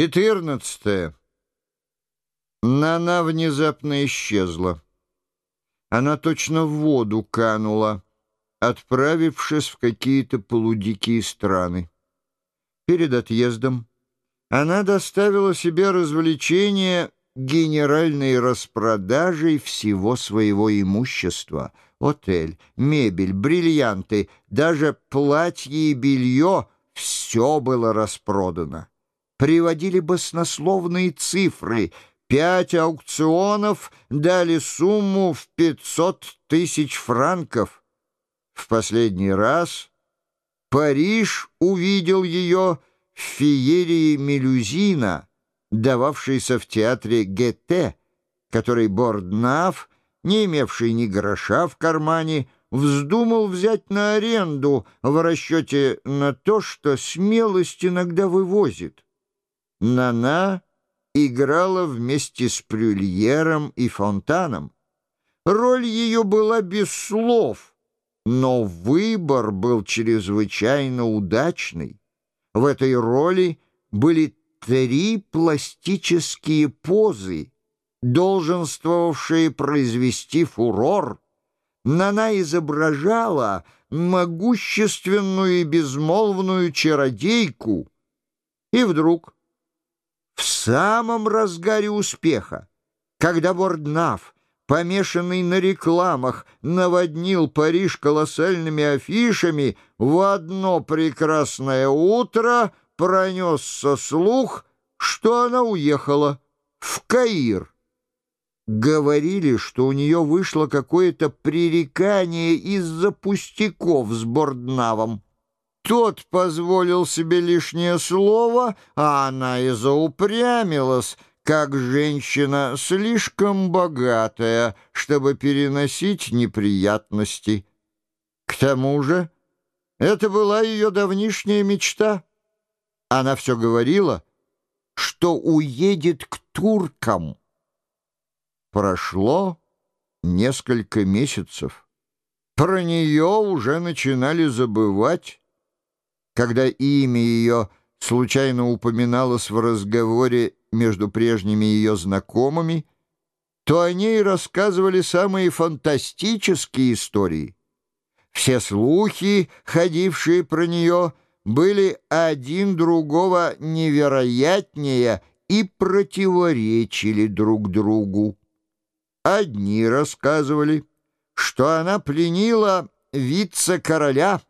Четырнадцатое. Нана внезапно исчезла. Она точно в воду канула, отправившись в какие-то полудикие страны. Перед отъездом она доставила себе развлечение генеральной распродажей всего своего имущества. Отель, мебель, бриллианты, даже платье и белье — все было распродано приводили баснословные цифры. Пять аукционов дали сумму в 500 тысяч франков. В последний раз Париж увидел ее в феерии Мелюзина, дававшейся в театре Гете, который Борднав, не имевший ни гроша в кармане, вздумал взять на аренду в расчете на то, что смелость иногда вывозит. Нана играла вместе с Прюльером и Фонтаном. Роль ее была без слов, но выбор был чрезвычайно удачный. В этой роли были три пластические позы, долженствовавшие произвести фурор. Нана изображала могущественную и безмолвную чародейку, и вдруг в самом разгаре успеха, когда Борднаф, помешанный на рекламах, наводнил Париж колоссальными афишами, в одно прекрасное утро пронесся слух, что она уехала в Каир. Говорили, что у нее вышло какое-то пререкание из-за пустяков с Борднавом. Тот позволил себе лишнее слово, а она и заупрямилась, как женщина слишком богатая, чтобы переносить неприятности. К тому же это была ее давнишняя мечта. Она все говорила, что уедет к туркам. Прошло несколько месяцев. Про нее уже начинали забывать когда имя ее случайно упоминалось в разговоре между прежними ее знакомыми, то о ней рассказывали самые фантастические истории. Все слухи, ходившие про нее, были один другого невероятнее и противоречили друг другу. Одни рассказывали, что она пленила вице-короля —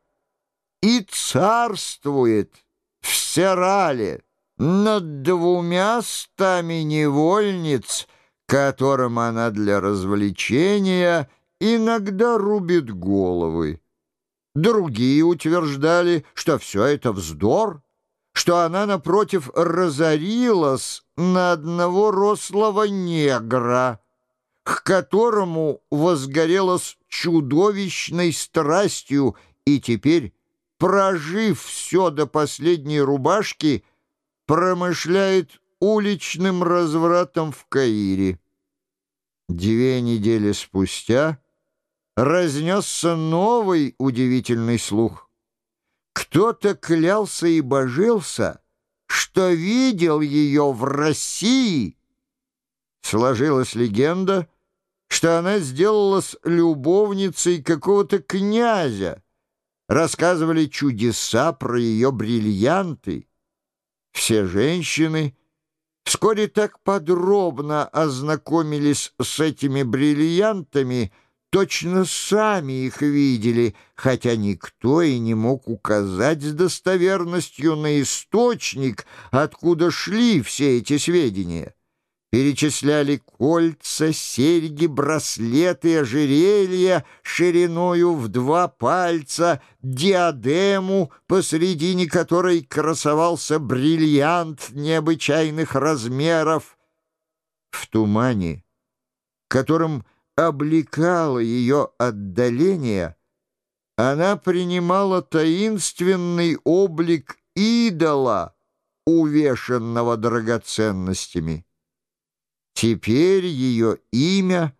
и царствует в Серале над двумя стами невольниц, которым она для развлечения иногда рубит головы. Другие утверждали, что все это вздор, что она, напротив, разорилась на одного рослого негра, к которому возгорелась чудовищной страстью и теперь прожив все до последней рубашки, промышляет уличным развратом в Каире. Две недели спустя разнесся новый удивительный слух. Кто-то клялся и божился, что видел ее в России. Сложилась легенда, что она сделалась любовницей какого-то князя, рассказывали чудеса про ее бриллианты. Все женщины вскоре так подробно ознакомились с этими бриллиантами, точно сами их видели, хотя никто и не мог указать с достоверностью на источник, откуда шли все эти сведения перечисляли кольца, серьги, браслеты, ожерелья шириною в два пальца, диадему, посредине которой красовался бриллиант необычайных размеров. В тумане, которым облекало ее отдаление, она принимала таинственный облик идола, увешанного драгоценностями. Теперь ее имя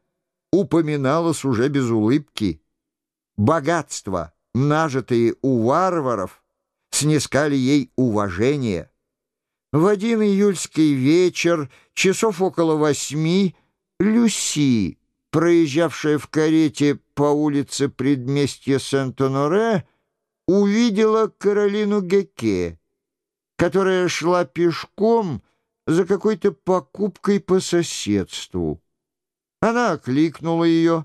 упоминалось уже без улыбки. Богатства, нажитые у варваров, снискали ей уважение. В один июльский вечер, часов около восьми, Люси, проезжавшая в карете по улице предместья Сент-Оноре, увидела Каролину Геке, которая шла пешком за какой-то покупкой по соседству. Она окликнула ее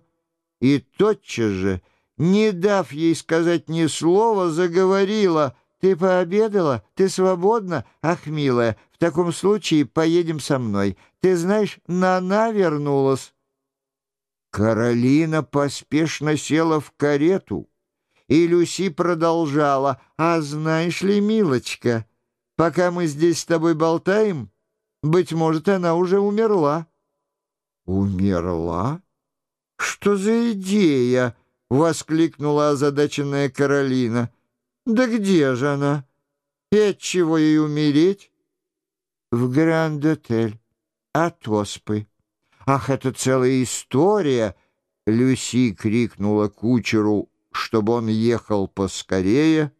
и тотчас же, не дав ей сказать ни слова, заговорила «Ты пообедала? Ты свободна? Ах, милая, в таком случае поедем со мной. Ты знаешь, Нана вернулась». Каролина поспешно села в карету, и Люси продолжала «А знаешь ли, милочка, пока мы здесь с тобой болтаем, быть может, она уже умерла». «Умерла? Что за идея?» — воскликнула озадаченная Каролина. «Да где же она? И от чего ей умереть?» «В Гранд-отель, от оспы». «Ах, это целая история!» Люси крикнула кучеру, чтобы он ехал поскорее.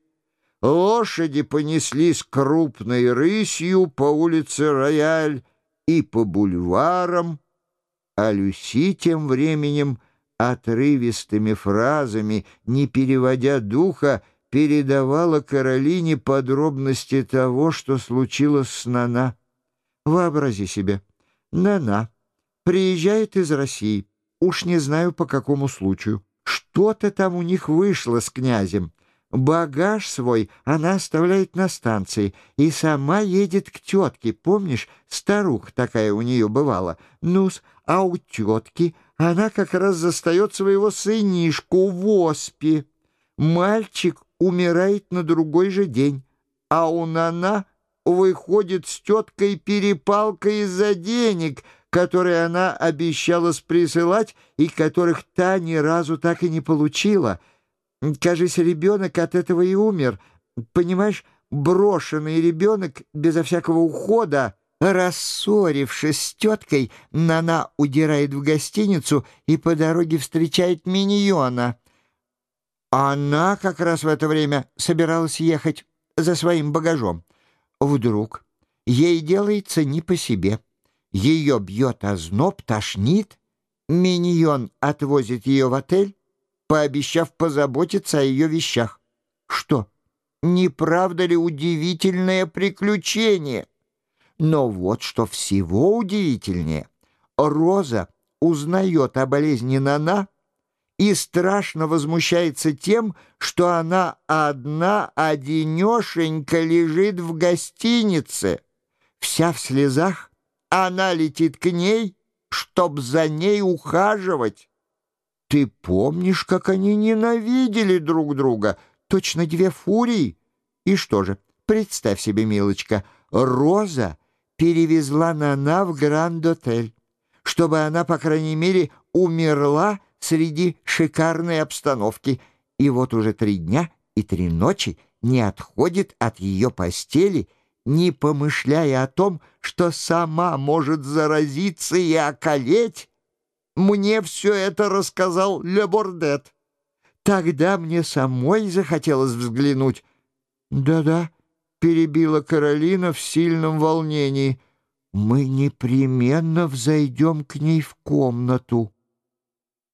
Лошади понеслись крупной рысью по улице Рояль и по бульварам, а Люси тем временем отрывистыми фразами, не переводя духа, передавала Каролине подробности того, что случилось с Нана. Вообрази себе, Нана приезжает из России, уж не знаю по какому случаю. Что-то там у них вышло с князем. Багаж свой она оставляет на станции и сама едет к тетке. Помнишь, старуха такая у нее бывала? Ну-с, а у тетки она как раз застает своего сынишку в оспе. Мальчик умирает на другой же день, а у Нана выходит с теткой перепалка из-за денег, которые она обещала присылать и которых та ни разу так и не получила. Кажется, ребенок от этого и умер. Понимаешь, брошенный ребенок безо всякого ухода. Рассорившись с теткой, Нана удирает в гостиницу и по дороге встречает миньона. Она как раз в это время собиралась ехать за своим багажом. Вдруг ей делается не по себе. Ее бьет озноб, тошнит. Миньон отвозит ее в отель, пообещав позаботиться о ее вещах. Что, не правда ли удивительное приключение? Но вот что всего удивительнее. Роза узнает о болезни Нана и страшно возмущается тем, что она одна одинешенька лежит в гостинице. Вся в слезах, она летит к ней, чтоб за ней ухаживать. Ты помнишь, как они ненавидели друг друга? Точно две фурии. И что же, представь себе, милочка, Роза перевезла Нана в Гранд-отель, чтобы она, по крайней мере, умерла среди шикарной обстановки. И вот уже три дня и три ночи не отходит от ее постели, не помышляя о том, что сама может заразиться и околеть. Мне все это рассказал Ле Бордет. Тогда мне самой захотелось взглянуть. Да-да, перебила Каролина в сильном волнении. Мы непременно взойдем к ней в комнату.